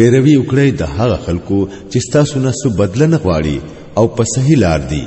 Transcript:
پیروي وکړئ د هغه خلکو چې تاسو نه څه بدل نه غواړي او په صحیح لار دي